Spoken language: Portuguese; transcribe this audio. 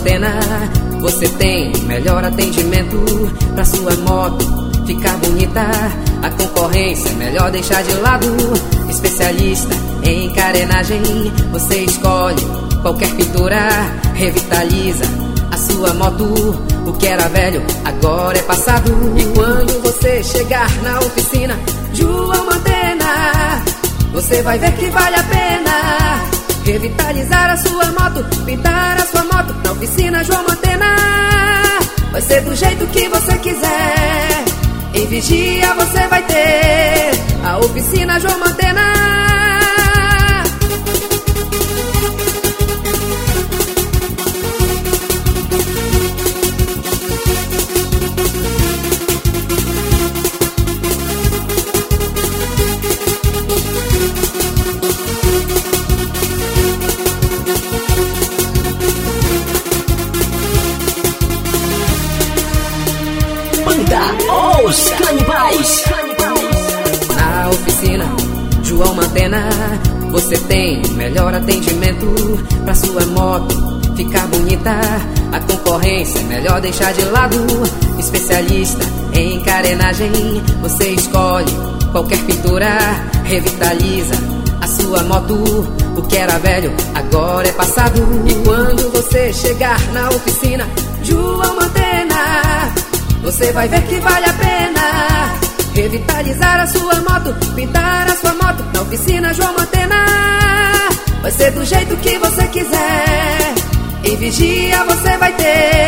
Mantena, você tem melhor atendimento pra sua moto ficar bonita. A concorrência é melhor deixar de lado. Especialista em carenagem, você escolhe qualquer pintura, revitaliza a sua moto. O que era velho agora é passado. E quando você chegar na oficina, João Mantena, você vai ver que vale a pena. Revitalizar a sua moto, pintar a sua moto na oficina João Mantena. Vai ser do jeito que você quiser. Em vigia você vai ter a oficina João Mantena. Canibais. Na oficina, João Mantena, você tem melhor atendimento pra sua moto ficar bonita. A concorrência é melhor deixar de lado. Especialista em carenagem, você escolhe qualquer pintura, revitaliza a sua moto. O que era velho agora é passado. E quando você chegar na oficina, você vai ver que vale a pena Revitalizar a sua moto Pintar a sua moto Na oficina João Mantena. Vai ser do jeito que você quiser. Em vigia você vai ter